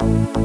Look